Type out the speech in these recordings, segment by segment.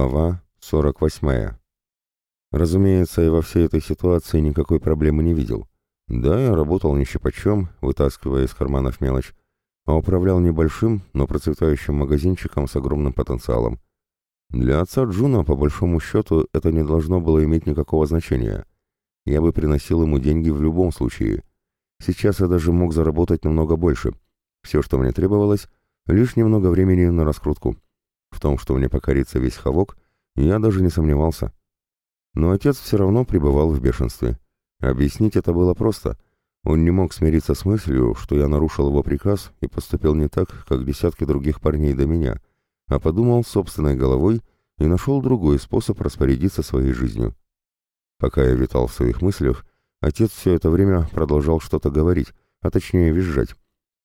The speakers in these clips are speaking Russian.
Глава 48. Разумеется, я во всей этой ситуации никакой проблемы не видел. Да, я работал ни почем, вытаскивая из карманов мелочь, а управлял небольшим, но процветающим магазинчиком с огромным потенциалом. Для отца Джуна, по большому счету, это не должно было иметь никакого значения. Я бы приносил ему деньги в любом случае. Сейчас я даже мог заработать намного больше. Все, что мне требовалось, лишь немного времени на раскрутку. В том, что мне покорится весь Хавок, я даже не сомневался. Но отец все равно пребывал в бешенстве. Объяснить это было просто. Он не мог смириться с мыслью, что я нарушил его приказ и поступил не так, как десятки других парней до меня, а подумал собственной головой и нашел другой способ распорядиться своей жизнью. Пока я витал в своих мыслях, отец все это время продолжал что-то говорить, а точнее визжать.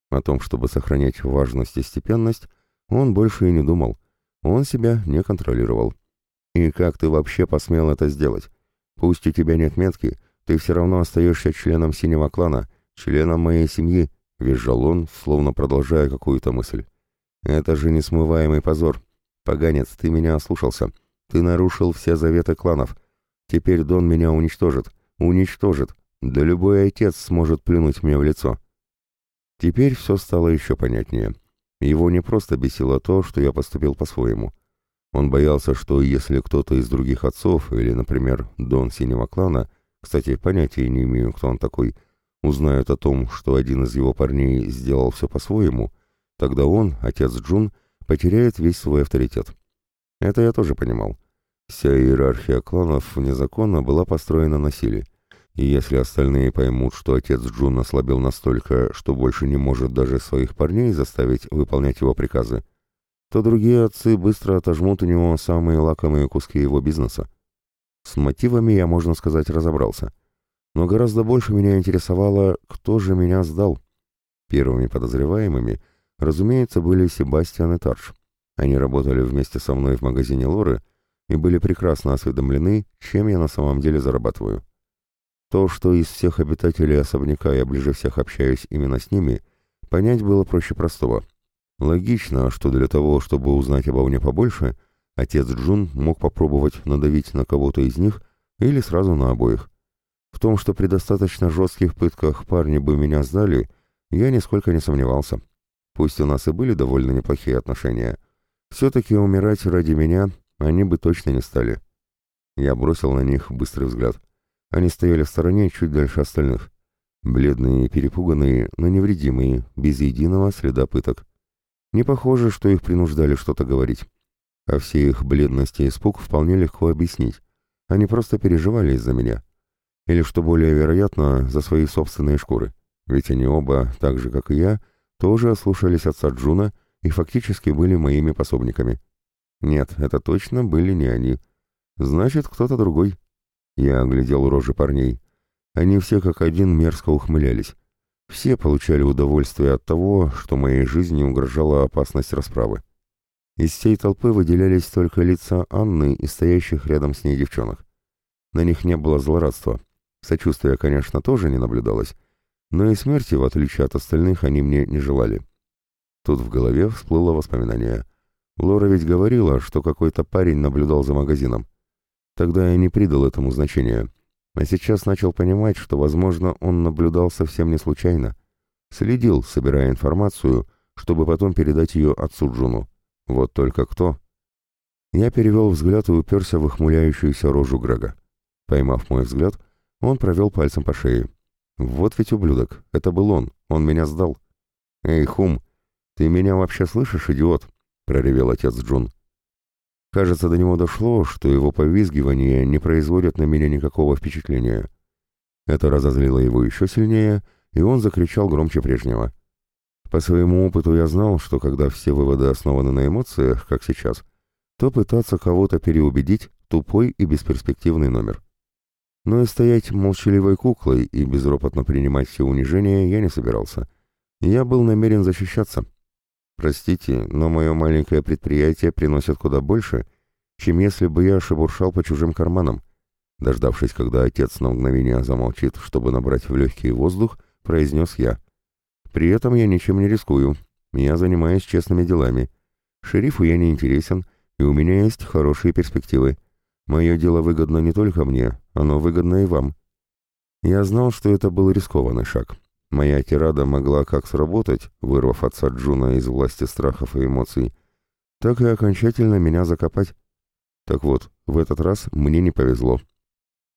О том, чтобы сохранять важность и степенность, он больше и не думал. Он себя не контролировал. И как ты вообще посмел это сделать? Пусть у тебя нет метки, ты все равно остаешься членом синего клана, членом моей семьи, визжал он, словно продолжая какую-то мысль. Это же несмываемый позор. Поганец, ты меня ослушался. Ты нарушил все заветы кланов. Теперь Дон меня уничтожит. Уничтожит. Да любой отец сможет плюнуть мне в лицо. Теперь все стало еще понятнее. Его не просто бесило то, что я поступил по-своему. Он боялся, что если кто-то из других отцов, или, например, Дон Синего Клана, кстати, понятия не имею, кто он такой, узнают о том, что один из его парней сделал все по-своему, тогда он, отец Джун, потеряет весь свой авторитет. Это я тоже понимал. Вся иерархия кланов вне закона была построена на силе. И если остальные поймут, что отец Джун ослабил настолько, что больше не может даже своих парней заставить выполнять его приказы, то другие отцы быстро отожмут у него самые лакомые куски его бизнеса. С мотивами я, можно сказать, разобрался. Но гораздо больше меня интересовало, кто же меня сдал. Первыми подозреваемыми, разумеется, были Себастьян и Тарш. Они работали вместе со мной в магазине Лоры и были прекрасно осведомлены, чем я на самом деле зарабатываю. То, что из всех обитателей особняка я ближе всех общаюсь именно с ними, понять было проще простого. Логично, что для того, чтобы узнать обо мне побольше, отец Джун мог попробовать надавить на кого-то из них или сразу на обоих. В том, что при достаточно жестких пытках парни бы меня сдали, я нисколько не сомневался. Пусть у нас и были довольно неплохие отношения, все-таки умирать ради меня они бы точно не стали. Я бросил на них быстрый взгляд. Они стояли в стороне чуть дальше остальных. Бледные и перепуганные, но невредимые, без единого следа пыток. Не похоже, что их принуждали что-то говорить. А все их бледность и испуг вполне легко объяснить. Они просто переживали из-за меня. Или, что более вероятно, за свои собственные шкуры. Ведь они оба, так же как и я, тоже ослушались отца Джуна и фактически были моими пособниками. Нет, это точно были не они. Значит, кто-то другой. Я оглядел рожи парней. Они все как один мерзко ухмылялись. Все получали удовольствие от того, что моей жизни угрожала опасность расправы. Из всей толпы выделялись только лица Анны и стоящих рядом с ней девчонок. На них не было злорадства. Сочувствия, конечно, тоже не наблюдалось, но и смерти, в отличие от остальных, они мне не желали. Тут в голове всплыло воспоминание. Лора ведь говорила, что какой-то парень наблюдал за магазином. Тогда я не придал этому значения. А сейчас начал понимать, что, возможно, он наблюдал совсем не случайно. Следил, собирая информацию, чтобы потом передать ее отцу Джуну. Вот только кто? Я перевел взгляд и уперся в ухмыляющуюся рожу Грега. Поймав мой взгляд, он провел пальцем по шее. «Вот ведь ублюдок, это был он, он меня сдал». «Эй, Хум, ты меня вообще слышишь, идиот?» — проревел отец Джун. Кажется, до него дошло, что его повизгивания не производят на меня никакого впечатления. Это разозлило его еще сильнее, и он закричал громче прежнего. По своему опыту я знал, что когда все выводы основаны на эмоциях, как сейчас, то пытаться кого-то переубедить — тупой и бесперспективный номер. Но и стоять молчаливой куклой и безропотно принимать все унижения я не собирался. Я был намерен защищаться — Простите, но мое маленькое предприятие приносит куда больше, чем если бы я шебуршал по чужим карманам. Дождавшись, когда отец на мгновение замолчит, чтобы набрать в легкий воздух, произнес я. При этом я ничем не рискую. Я занимаюсь честными делами. Шерифу я не интересен, и у меня есть хорошие перспективы. Мое дело выгодно не только мне, оно выгодно и вам. Я знал, что это был рискованный шаг. Моя тирада могла как сработать, вырвав отца Джуна из власти страхов и эмоций, так и окончательно меня закопать. Так вот, в этот раз мне не повезло.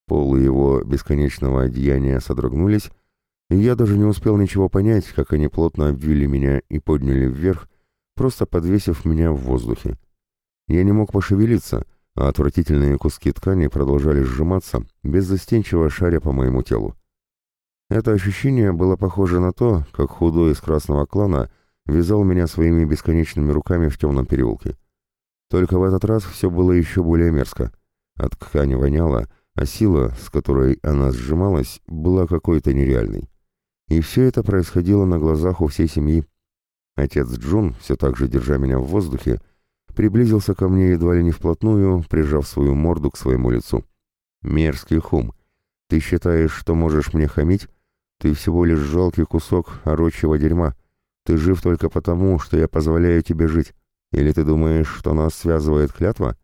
Полы его бесконечного одеяния содрогнулись, и я даже не успел ничего понять, как они плотно обвили меня и подняли вверх, просто подвесив меня в воздухе. Я не мог пошевелиться, а отвратительные куски ткани продолжали сжиматься, беззастенчиво шаря по моему телу. Это ощущение было похоже на то, как худой из красного клана вязал меня своими бесконечными руками в темном переулке. Только в этот раз все было еще более мерзко. От ткани воняло, а сила, с которой она сжималась, была какой-то нереальной. И все это происходило на глазах у всей семьи. Отец Джун, все так же держа меня в воздухе, приблизился ко мне едва ли не вплотную, прижав свою морду к своему лицу. «Мерзкий хум! Ты считаешь, что можешь мне хамить? Ты всего лишь жалкий кусок орочьего дерьма. Ты жив только потому, что я позволяю тебе жить. Или ты думаешь, что нас связывает клятва?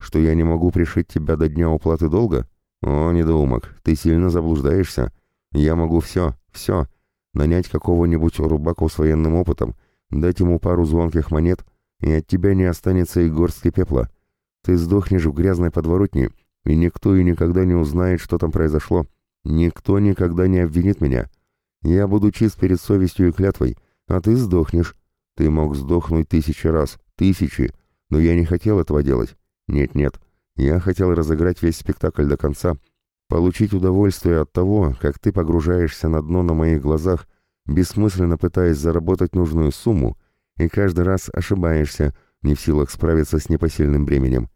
Что я не могу пришить тебя до дня уплаты долга? О, недоумок, ты сильно заблуждаешься. Я могу все, все. Нанять какого-нибудь рубаку с военным опытом, дать ему пару звонких монет, и от тебя не останется и горстки пепла. Ты сдохнешь в грязной подворотне, и никто и никогда не узнает, что там произошло. Никто никогда не обвинит меня. Я буду чист перед совестью и клятвой, а ты сдохнешь. Ты мог сдохнуть тысячи раз, тысячи, но я не хотел этого делать. Нет-нет, я хотел разыграть весь спектакль до конца, Получить удовольствие от того, как ты погружаешься на дно на моих глазах, бессмысленно пытаясь заработать нужную сумму, и каждый раз ошибаешься, не в силах справиться с непосильным бременем.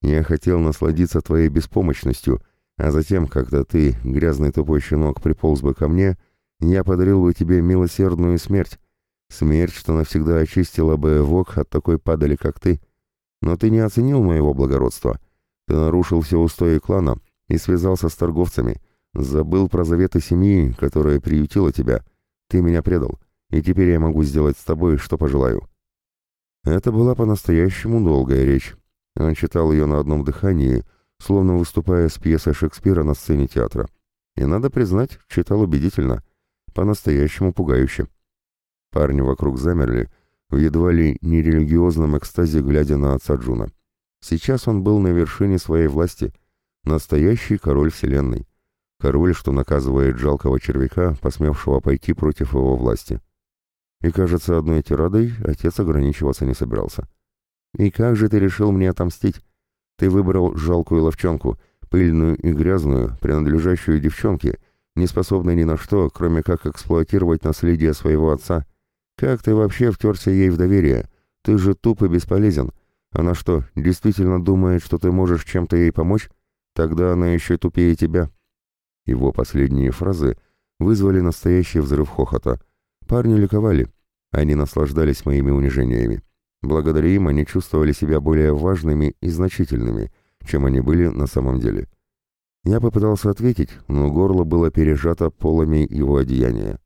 Я хотел насладиться твоей беспомощностью, а затем, когда ты, грязный тупой щенок, приполз бы ко мне, я подарил бы тебе милосердную смерть. Смерть, что навсегда очистила бы Вок от такой падали, как ты. Но ты не оценил моего благородства. Ты нарушил все устои клана, и связался с торговцами. Забыл про заветы семьи, которая приютила тебя. Ты меня предал, и теперь я могу сделать с тобой, что пожелаю». Это была по-настоящему долгая речь. Он читал ее на одном дыхании, словно выступая с пьесой Шекспира на сцене театра. И, надо признать, читал убедительно, по-настоящему пугающе. Парни вокруг замерли, в едва ли нерелигиозном экстазе глядя на отца Джуна. Сейчас он был на вершине своей власти, Настоящий король вселенной. Король, что наказывает жалкого червяка, посмевшего пойти против его власти. И, кажется, одной тирадой отец ограничиваться не собирался. «И как же ты решил мне отомстить? Ты выбрал жалкую ловчонку, пыльную и грязную, принадлежащую девчонке, не способной ни на что, кроме как эксплуатировать наследие своего отца. Как ты вообще втерся ей в доверие? Ты же туп и бесполезен. Она что, действительно думает, что ты можешь чем-то ей помочь? Тогда она еще тупее тебя». Его последние фразы вызвали настоящий взрыв хохота. Парни ликовали. Они наслаждались моими унижениями. Благодаря им они чувствовали себя более важными и значительными, чем они были на самом деле. Я попытался ответить, но горло было пережато полами его одеяния.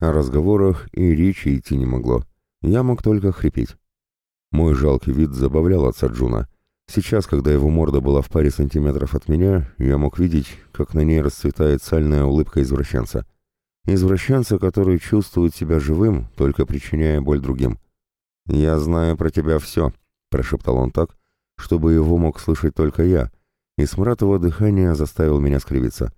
О разговорах и речи идти не могло. Я мог только хрипеть. Мой жалкий вид забавлял отца Джуна. Сейчас, когда его морда была в паре сантиметров от меня, я мог видеть, как на ней расцветает сальная улыбка извращенца. Извращенца, который чувствует себя живым, только причиняя боль другим. «Я знаю про тебя все», — прошептал он так, чтобы его мог слышать только я, и смрад его дыхания заставил меня скривиться.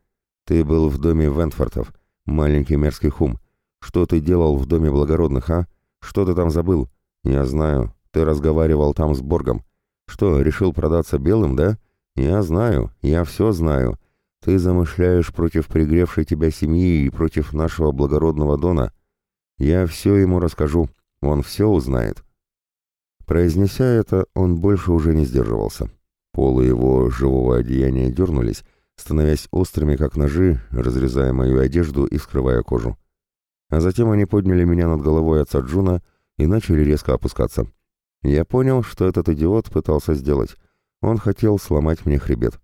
«Ты был в доме Вентфортов, маленький мерзкий хум. Что ты делал в доме благородных, а? Что ты там забыл? Я знаю, ты разговаривал там с Боргом. Что, решил продаться белым, да? Я знаю, я все знаю. Ты замышляешь против пригревшей тебя семьи и против нашего благородного Дона. Я все ему расскажу, он все узнает. Произнеся это, он больше уже не сдерживался. Полы его живого одеяния дернулись, становясь острыми, как ножи, разрезая мою одежду и вскрывая кожу. А затем они подняли меня над головой отца Джуна и начали резко опускаться. Я понял, что этот идиот пытался сделать. Он хотел сломать мне хребет.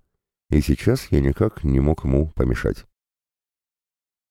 И сейчас я никак не мог ему помешать.